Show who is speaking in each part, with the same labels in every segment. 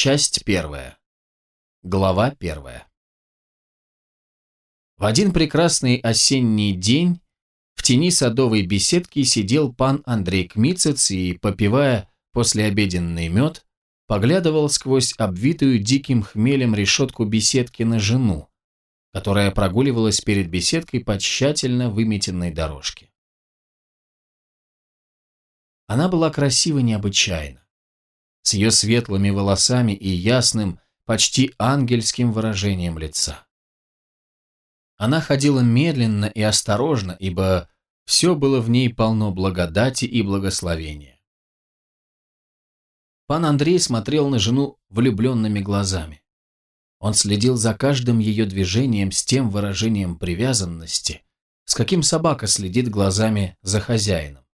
Speaker 1: Часть первая. Глава первая. В один прекрасный осенний день в тени садовой беседки сидел пан Андрей Кмицец и, попивая послеобеденный мед, поглядывал сквозь обвитую диким хмелем решетку беседки на жену, которая прогуливалась перед беседкой по тщательно выметенной дорожке. Она была красива необычайно, с ее светлыми волосами и ясным, почти ангельским выражением лица. Она ходила медленно и осторожно, ибо все было в ней полно благодати и благословения. Пан Андрей смотрел на жену влюбленными глазами. Он следил за каждым ее движением с тем выражением привязанности, с каким собака следит глазами за хозяином.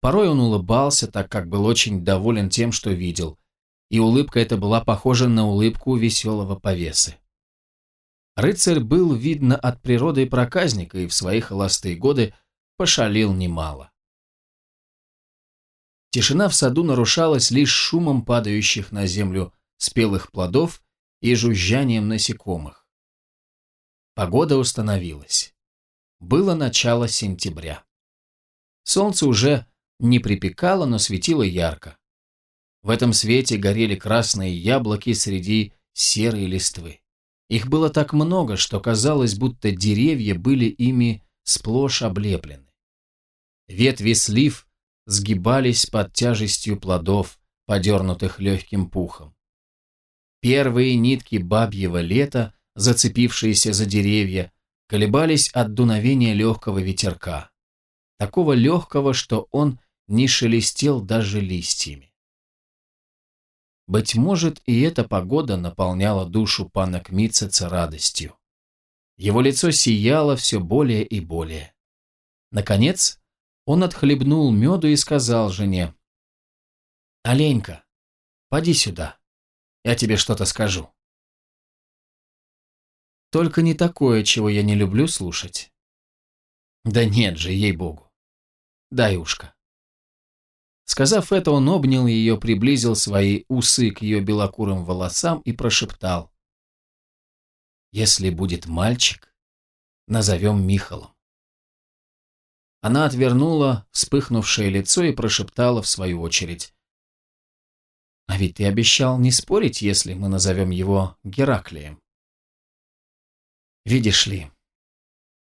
Speaker 1: Порой он улыбался, так как был очень доволен тем, что видел, и улыбка эта была похожа на улыбку веселого повесы. Рыцарь был, видно, от природы проказника и в свои холостые годы пошалил немало. Тишина в саду нарушалась лишь шумом падающих на землю спелых плодов и жужжанием насекомых. Погода установилась. Было начало сентября. Солнце уже не припекало, но светило ярко. В этом свете горели красные яблоки среди серой листвы. Их было так много, что казалось, будто деревья были ими сплошь облеплены. Ветви слив сгибались под тяжестью плодов, подернутых легким пухом. Первые нитки бабьего лета, зацепившиеся за деревья, колебались от дуновения легкого ветерка. Такого легкого, что он не шелестел даже листьями. Быть может, и эта погода наполняла душу пана Кмитцеца радостью. Его лицо сияло все более и более. Наконец, он отхлебнул меду и сказал жене, «Оленька, поди сюда, я тебе что-то скажу». Только не такое, чего я не люблю слушать. Да нет же, ей-богу. Дай ушко. Сказав это, он обнял ее, приблизил свои усы к ее белокурым волосам и прошептал. «Если будет мальчик, назовем Михалом». Она отвернула вспыхнувшее лицо и прошептала в свою очередь. «А ведь ты обещал не спорить, если мы назовем его Гераклием». «Видишь ли,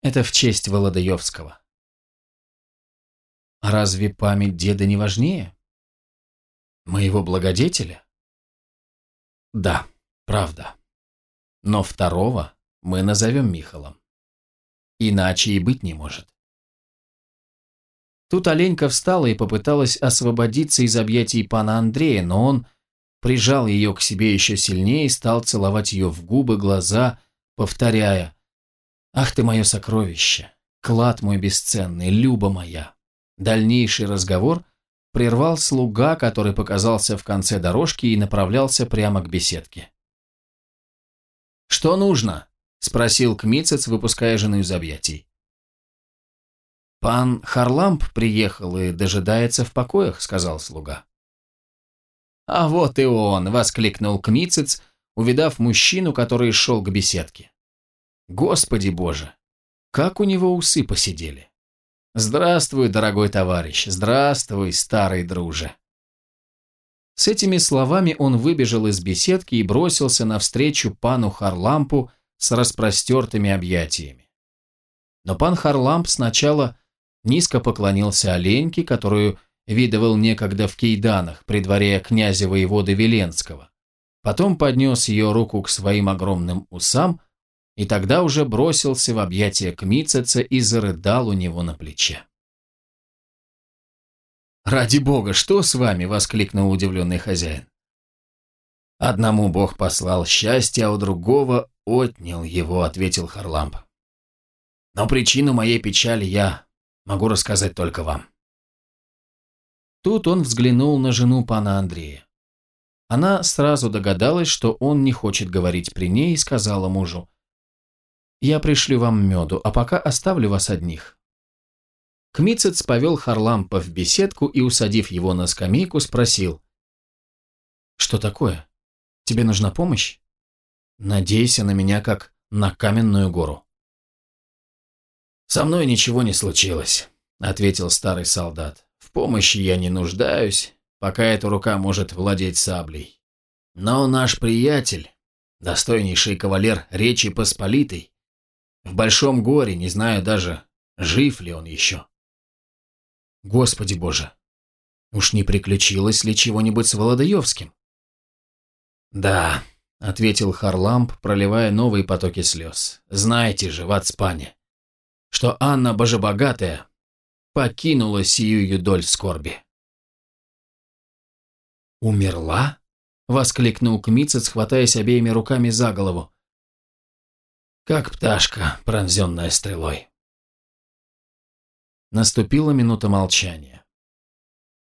Speaker 1: это в честь Володаевского». Разве память деда не важнее? Моего благодетеля? Да, правда. Но второго мы назовем Михалом. Иначе и быть не может. Тут Оленька встала и попыталась освободиться из объятий пана Андрея, но он прижал ее к себе еще сильнее и стал целовать ее в губы, глаза, повторяя «Ах ты мое сокровище, клад мой бесценный, Люба моя!» Дальнейший разговор прервал слуга, который показался в конце дорожки и направлялся прямо к беседке. «Что нужно?» – спросил Кмицец, выпуская жену из объятий. «Пан Харламп приехал и дожидается в покоях», – сказал слуга. «А вот и он!» – воскликнул Кмицец, увидав мужчину, который шел к беседке. «Господи боже! Как у него усы посидели!» Здравствуй, дорогой товарищ, здравствуй, старый друже. С этими словами он выбежал из беседки и бросился навстречу пану Харлампу с распростертыми объятиями. Но пан Харламп сначала низко поклонился оленьке, которую видывал некогда в Кейданах при дворе князя воеводы Веленского. Потом поднес ее руку к своим огромным усам, и тогда уже бросился в объятия к Мицеце и зарыдал у него на плече. «Ради бога, что с вами?» — воскликнул удивленный хозяин. «Одному бог послал счастье, а у другого отнял его», — ответил Харламп. «Но причину моей печали я могу рассказать только вам». Тут он взглянул на жену пана Андрея. Она сразу догадалась, что он не хочет говорить при ней, и сказала мужу, я пришлю вам меду, а пока оставлю вас одних». Кмицец повел Харлампа в беседку и, усадив его на скамейку, спросил. «Что такое? Тебе нужна помощь? Надейся на меня, как на каменную гору».
Speaker 2: «Со мной ничего не случилось», — ответил старый солдат. «В помощи я не нуждаюсь, пока эта рука может владеть саблей. Но наш приятель, достойнейший кавалер Речи Посполитой, в большом горе, не знаю даже, жив ли он еще».
Speaker 1: «Господи боже, уж не приключилось ли чего-нибудь с Володаевским?»
Speaker 2: «Да», — ответил Харламп, проливая новые потоки слез. «Знаете же, в Ацпане, что Анна Божебогатая покинула сию юдоль скорби».
Speaker 1: «Умерла?» — воскликнул Кмицец, хватаясь обеими руками за голову.
Speaker 2: «Как пташка, пронзенная стрелой».
Speaker 1: Наступила минута молчания.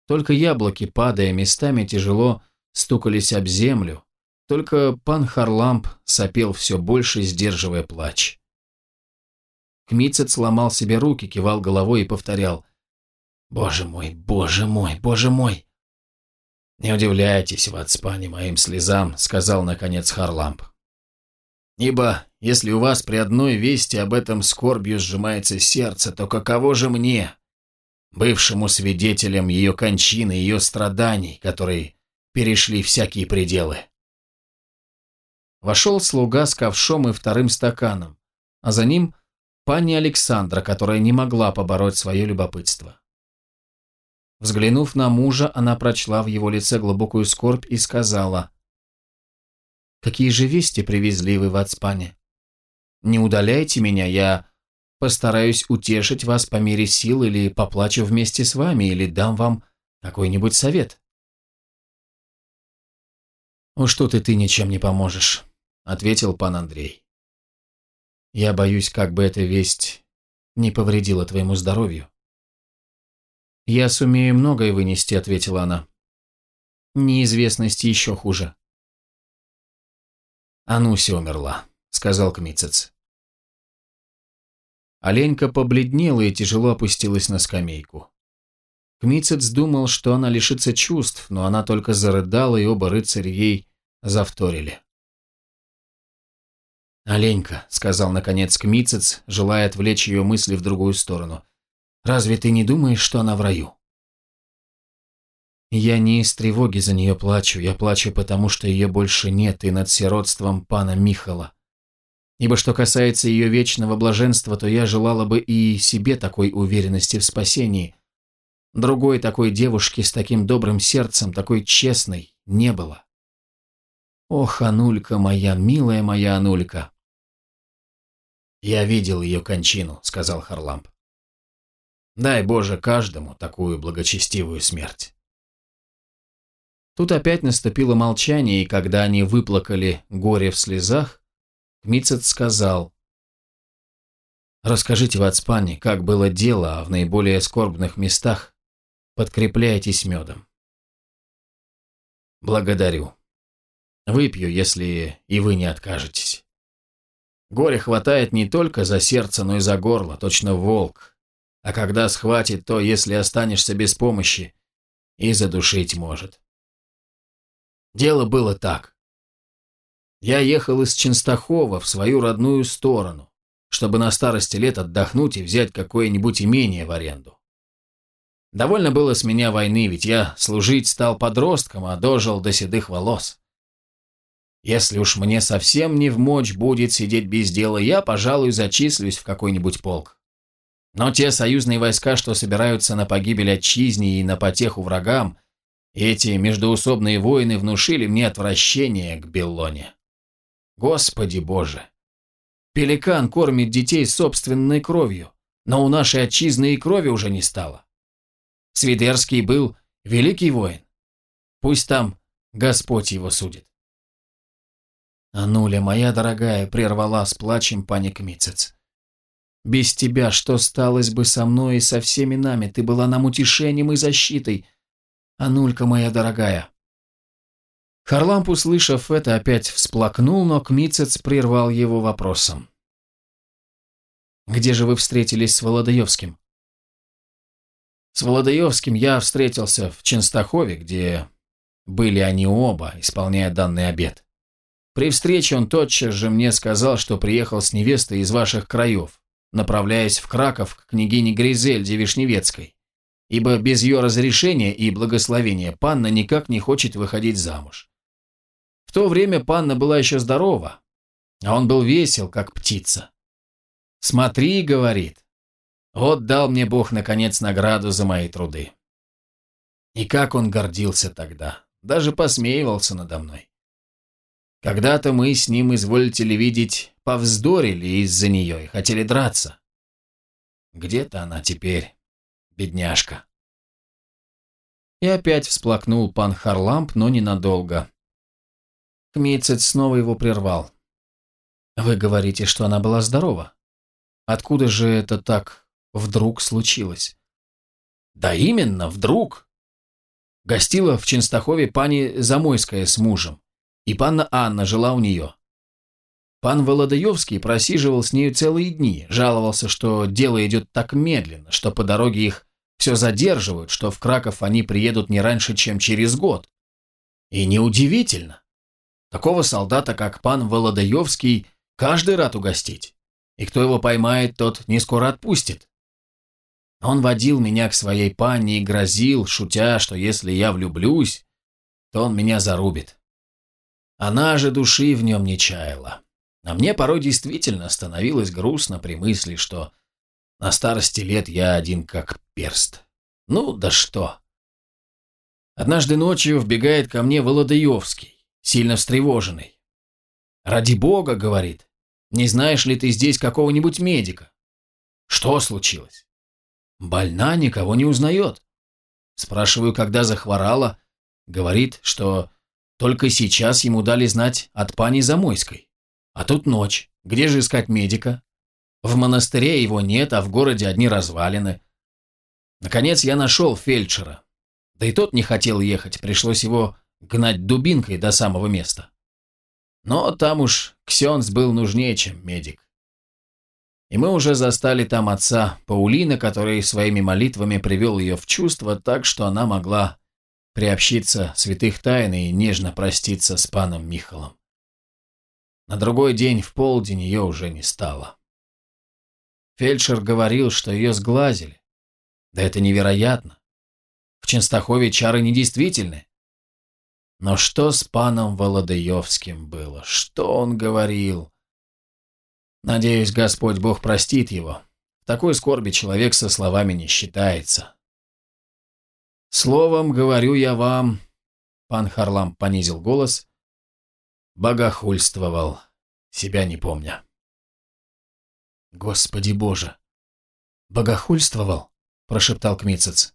Speaker 1: Только яблоки, падая местами, тяжело стукались об землю, только пан Харламп сопел все больше, сдерживая плач. Кмицет сломал себе руки, кивал головой и повторял «Боже мой, боже мой, боже мой!»
Speaker 2: «Не удивляйтесь, Ватспане, моим слезам», — сказал наконец Харламп. «Ибо если у вас при одной вести об этом скорбью сжимается сердце, то каково же мне, бывшему свидетелем ее кончины, ее страданий, которые перешли всякие пределы?»
Speaker 1: Вошел слуга с ковшом и вторым стаканом, а за ним пани Александра, которая не могла побороть свое любопытство. Взглянув на мужа, она прочла в его лице глубокую скорбь и сказала, «Какие же вести привезли вы в Ацпане? Не удаляйте меня, я постараюсь утешить вас по мере сил или поплачу вместе с вами, или дам вам какой-нибудь совет». «Уж тут и ты ничем не поможешь ответил пан Андрей. Я боюсь, как бы эта весть не повредила твоему здоровью. Я сумею многое вынести, ответила она. Неизвестность еще хуже.
Speaker 2: Ануся умерла, сказал Кмицец.
Speaker 1: Оленька побледнела и тяжело опустилась на скамейку. Кмицец думал, что она лишится чувств, но она только зарыдала, и оба рыцаря ей завторили.
Speaker 2: «Оленька», — сказал наконец Кмицец, желая отвлечь ее мысли в другую сторону, — «разве ты не думаешь, что она в раю?»
Speaker 1: «Я не из тревоги за нее плачу, я плачу потому, что ее больше нет и над сиротством пана Михала. Ибо что касается ее вечного блаженства, то я желала бы и себе такой уверенности в спасении. Другой такой девушки с таким добрым сердцем, такой честной, не было. Ох, Анулька моя, милая моя Анулька!»
Speaker 2: «Я видел ее кончину», — сказал Харламп. «Дай Боже каждому такую благочестивую смерть».
Speaker 1: Тут опять наступило молчание, и когда они выплакали горе в слезах, Кмицет сказал, «Расскажите в Ацпане, как было дело, а в наиболее скорбных местах подкрепляйтесь медом».
Speaker 2: «Благодарю. Выпью, если и вы не откажетесь». Горе хватает не только за сердце, но и за горло, точно волк. А когда схватит, то, если останешься без помощи, и задушить может. Дело было так. Я ехал из Ченстахова в свою родную сторону, чтобы на старости лет отдохнуть и взять какое-нибудь имение в аренду. Довольно было с меня войны, ведь я служить стал подростком, а дожил до седых волос. Если уж мне совсем не в мочь будет сидеть без дела, я, пожалуй, зачислюсь в какой-нибудь полк. Но те союзные войска, что собираются на погибель отчизни и на потеху врагам, эти междоусобные войны внушили мне отвращение к Беллоне. Господи Боже! Пеликан кормит детей собственной кровью, но у нашей отчизны и крови уже не стало. Свидерский был великий воин. Пусть там Господь его судит.
Speaker 1: «Ануля, моя дорогая», — прервала с плачем паник Мицец. «Без тебя что сталось бы со мной и со всеми нами? Ты была нам утешением и защитой. Анулька моя дорогая». Харламп, услышав это, опять всплакнул, но Кмицец прервал его вопросом. «Где же вы встретились с Володаевским?»
Speaker 2: «С Володаевским я встретился в Ченстахове, где были они оба, исполняя данный обед.
Speaker 1: При встрече он тотчас же мне сказал, что приехал с невестой из ваших краев, направляясь в Краков к княгине Гризельде Вишневецкой, ибо без ее разрешения и благословения панна никак не хочет выходить замуж. То время панна была еще здорова, а он был весел, как птица. «Смотри», — говорит, — «вот дал мне Бог, наконец, награду за мои труды». И как он гордился тогда, даже посмеивался надо мной. Когда-то мы с ним, изволите ли видеть, повздорили из-за нее и хотели драться. Где-то она теперь, бедняжка. И опять всплакнул пан Харламп, но ненадолго. Кмицец снова его прервал. «Вы говорите, что она была здорова. Откуда же это так вдруг случилось?» «Да именно, вдруг!» Гостила в Ченстахове пани Замойская с мужем, и панна Анна жила у нее. Пан Володаевский просиживал с нею целые дни, жаловался, что дело идет так медленно, что по дороге их все задерживают, что в Краков они приедут не раньше, чем через год. И неудивительно. Такого солдата, как пан Володаевский, каждый рад угостить. И кто его поймает, тот не скоро отпустит. Он водил меня к своей панне и грозил, шутя, что если я влюблюсь, то он меня зарубит. Она же души в нем не чаяла. А мне порой действительно становилось грустно при мысли, что на старости лет я один как перст. Ну, да что. Однажды ночью вбегает ко мне Володаевский, сильно встревоженный. «Ради бога», — говорит, — «не знаешь ли ты здесь какого-нибудь медика?» «Что случилось?» «Больна, никого не узнает». Спрашиваю, когда захворала. Говорит, что только сейчас ему дали знать от пани Замойской. А тут ночь. Где же искать медика? В монастыре его нет, а в городе одни развалины. Наконец я нашел фельдшера. Да и тот не хотел ехать, пришлось его гнать дубинкой до самого места. Но там уж Ксенс был нужнее, чем медик. И мы уже застали там отца Паулина, который своими молитвами привел ее в чувство так, что она могла приобщиться святых тайн и нежно проститься с паном Михалом. На другой день в полдень ее уже не стало. Фельдшер говорил, что ее сглазили. Да это невероятно. В Ченстахове чары недействительны. Но что с паном Володаевским было? Что он говорил? Надеюсь, Господь Бог простит его. В такой скорби человек со словами не считается. Словом, говорю я вам, пан Харлам понизил голос, богохульствовал, себя не помня. Господи Боже! Богохульствовал? Прошептал Кмицец.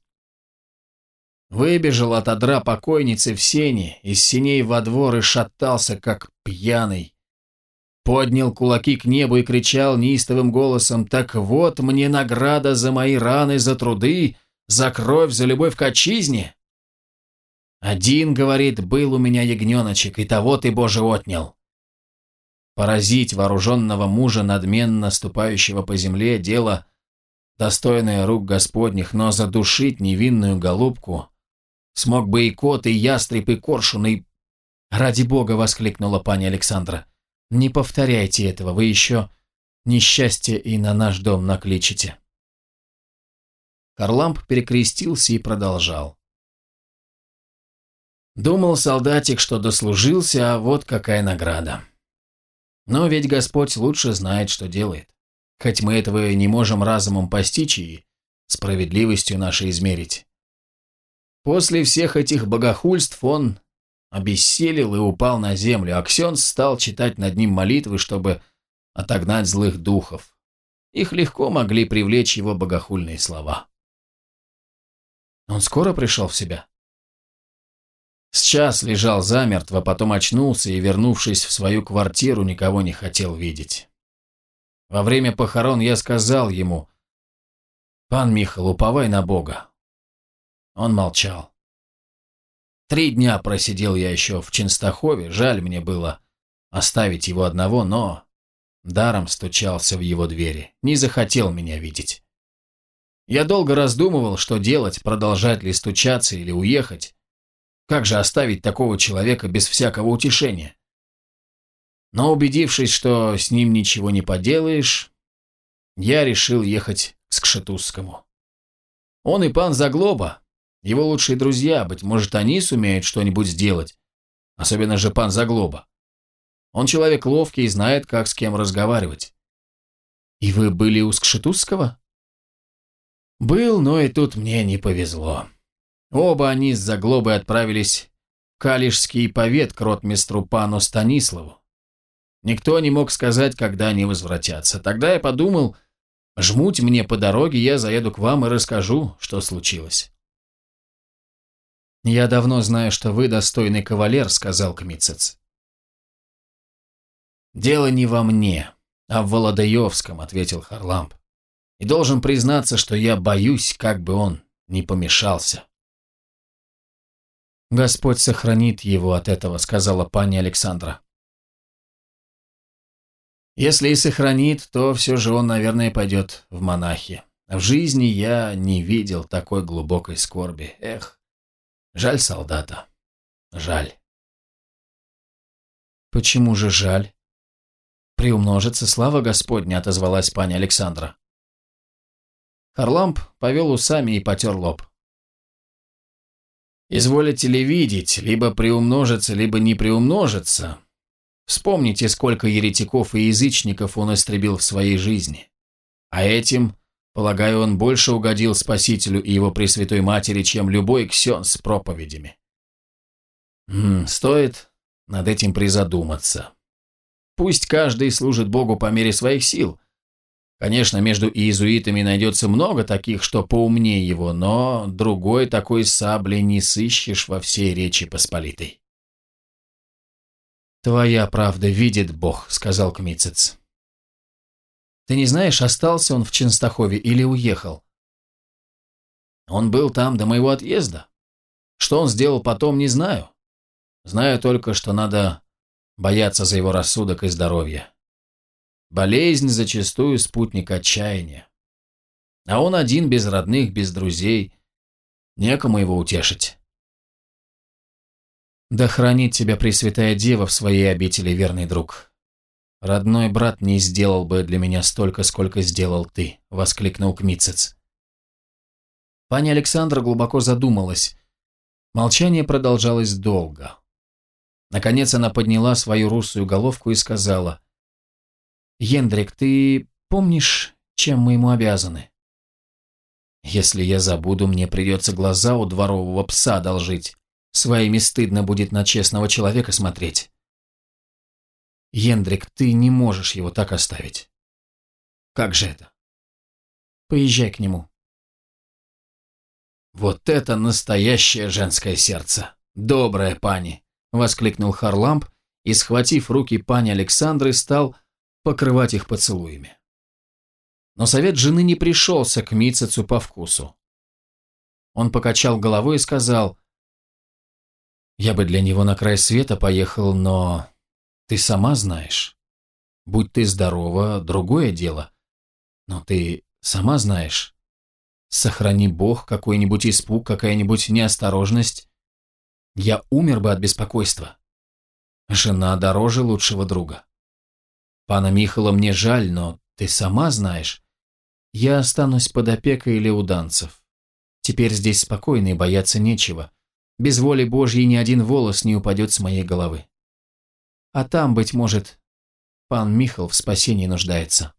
Speaker 1: Выбежал от одра покойницы в сене, из сеней во двор и шатался, как пьяный. Поднял кулаки к небу и кричал неистовым голосом, «Так вот мне награда за мои раны, за труды, за кровь, за любовь к отчизне? Один, говорит, был у меня ягненочек, и того ты, Боже, отнял. Поразить вооруженного мужа, надменно ступающего по земле, дело, достойное рук Господних, но задушить невинную голубку смог бы и кот, и ястреб, и коршун, и... «Ради Бога!» — воскликнула пани Александра. «Не повторяйте этого, вы еще несчастье и на наш дом накличите». Харламп перекрестился и продолжал. Думал солдатик, что дослужился, а вот какая награда. Но ведь Господь лучше знает, что делает. Хоть мы этого не можем разумом постичь и справедливостью нашей измерить. После всех этих богохульств он обессилел и упал на землю, а Ксенс стал читать над ним молитвы, чтобы отогнать злых духов. Их легко могли привлечь его богохульные слова. Он скоро пришел в себя? Сейчас лежал замертво, потом очнулся и, вернувшись в свою квартиру, никого не хотел видеть. Во время похорон я сказал ему, «Пан Михал, уповай на Бога». Он молчал. Три дня просидел я еще в Ченстахове, жаль мне было оставить его одного, но даром стучался в его двери, не захотел меня видеть. Я долго раздумывал, что делать, продолжать ли стучаться или уехать. Как же оставить такого человека без всякого утешения? Но убедившись, что с ним ничего не поделаешь, я решил ехать к Скшетузскому. Он и пан Заглоба, его лучшие друзья, быть может, они сумеют что-нибудь сделать, особенно же пан Заглоба. Он человек ловкий и знает, как с кем разговаривать. И вы были у Скшетузского? Был, но и тут мне не повезло. Оба они с Заглобой отправились в Калишский повет к ротмистру пану Станиславу. Никто не мог сказать, когда они возвратятся. Тогда я подумал, жмуть мне по дороге, я заеду к вам и расскажу, что случилось. «Я давно знаю, что вы достойный кавалер», — сказал Кмицец. «Дело не во мне, а в Володаевском», — ответил Харламп. «И должен признаться, что я боюсь, как бы он не помешался». «Господь сохранит его от этого», — сказала пани Александра. «Если и сохранит, то все же он, наверное, пойдет в монахи. В жизни я не видел такой глубокой скорби. Эх, жаль солдата. Жаль». «Почему же жаль?» «Приумножится слава Господня», — отозвалась пани Александра. Харламп повел усами и потер лоб. Изволите ли видеть, либо приумножится, либо не приумножится. Вспомните, сколько еретиков и язычников он истребил в своей жизни. А этим, полагаю, он больше угодил Спасителю и его Пресвятой Матери, чем любой ксен с проповедями. М -м, стоит над этим призадуматься. Пусть каждый служит Богу по мере своих сил, Конечно, между иезуитами найдется много таких, что поумнее его, но другой такой сабли не сыщешь во всей Речи Посполитой. «Твоя правда видит Бог», — сказал Кмицец. «Ты не знаешь, остался он в Ченстахове или уехал?» «Он был там до моего отъезда. Что он сделал потом, не знаю. Знаю только, что надо бояться за его рассудок и здоровье. Болезнь зачастую спутник отчаяния. А он один, без родных, без друзей. Некому его утешить. Да хранит тебя Пресвятая Дева в своей обители, верный друг. Родной брат не сделал бы для меня столько, сколько сделал ты, воскликнул Кмицец. Паня Александра глубоко задумалась. Молчание продолжалось долго. Наконец она подняла свою русую головку и сказала, Ендрик, ты помнишь, чем мы ему обязаны? Если я забуду, мне придется глаза у дворового пса одолжить. Своими стыдно будет на честного человека смотреть. Ендрик, ты не можешь его так оставить. Как же это? Поезжай к нему. Вот это настоящее женское сердце. Добрая пани, воскликнул Харламп и, схватив руки пани Александры, стал покрывать их поцелуями. Но совет жены не пришелся к Мицецу по вкусу. Он покачал головой и сказал, «Я бы для него на край света поехал, но ты сама знаешь. Будь ты здорова, другое дело. Но ты сама знаешь. Сохрани Бог какой-нибудь испуг, какая-нибудь неосторожность. Я умер бы от беспокойства. Жена дороже лучшего друга. Пана Михала мне жаль, но ты сама знаешь. Я останусь под опекой леуданцев. Теперь здесь спокойно и бояться нечего. Без воли Божьей ни один волос не упадет с моей головы. А там, быть может, пан Михал в спасении нуждается.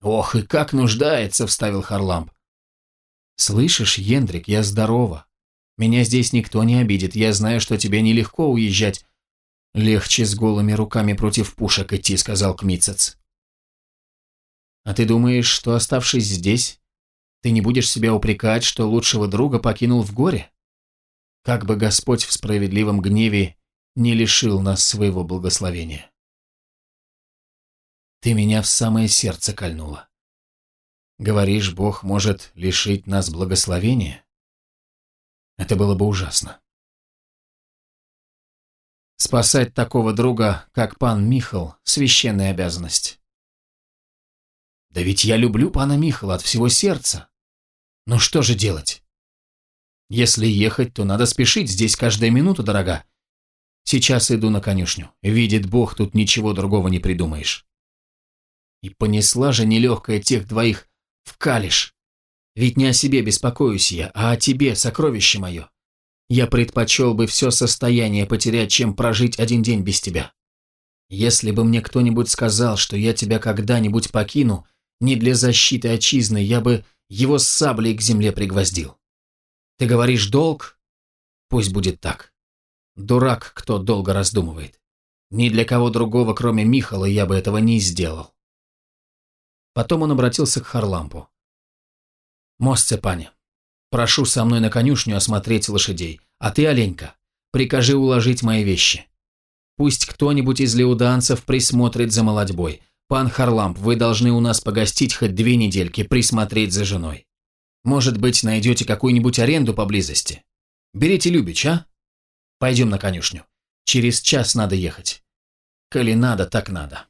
Speaker 1: «Ох, и как нуждается!» — вставил Харламп. «Слышишь, Ендрик, я здорова. Меня здесь никто не обидит. Я знаю, что тебе нелегко уезжать, «Легче с голыми руками против пушек идти», — сказал Кмицец. «А ты думаешь, что, оставшись здесь, ты не будешь себя упрекать, что лучшего друга покинул в горе? Как бы Господь в справедливом гневе не лишил нас своего благословения». «Ты меня в самое сердце кольнула. Говоришь, Бог может лишить нас благословения? Это было бы ужасно. Спасать такого друга, как пан Михал, священная обязанность. Да ведь я люблю пана Михала от всего сердца. Но что же делать? Если ехать, то надо спешить, здесь каждая минута дорога. Сейчас иду на конюшню. Видит Бог, тут ничего другого не придумаешь. И понесла же нелегкая тех двоих в калиш. Ведь не о себе беспокоюсь я, а о тебе, сокровище мое. Я предпочел бы все состояние потерять, чем прожить один день без тебя. Если бы мне кто-нибудь сказал, что я тебя когда-нибудь покину, не для защиты отчизны, я бы его с саблей к земле пригвоздил. Ты говоришь долг? Пусть будет так. Дурак, кто долго раздумывает. Ни для кого другого, кроме Михала, я бы этого не сделал. Потом он обратился к Харлампу. «Мост паня, прошу со мной на конюшню осмотреть лошадей, а ты, Оленька, прикажи уложить мои вещи. Пусть кто-нибудь из леуданцев присмотрит за молодьбой. Пан Харламп, вы должны у нас погостить хоть две недельки, присмотреть за женой. Может быть, найдете какую-нибудь аренду поблизости? Берите Любич, а? Пойдем на конюшню. Через час надо ехать. Коли надо, так надо.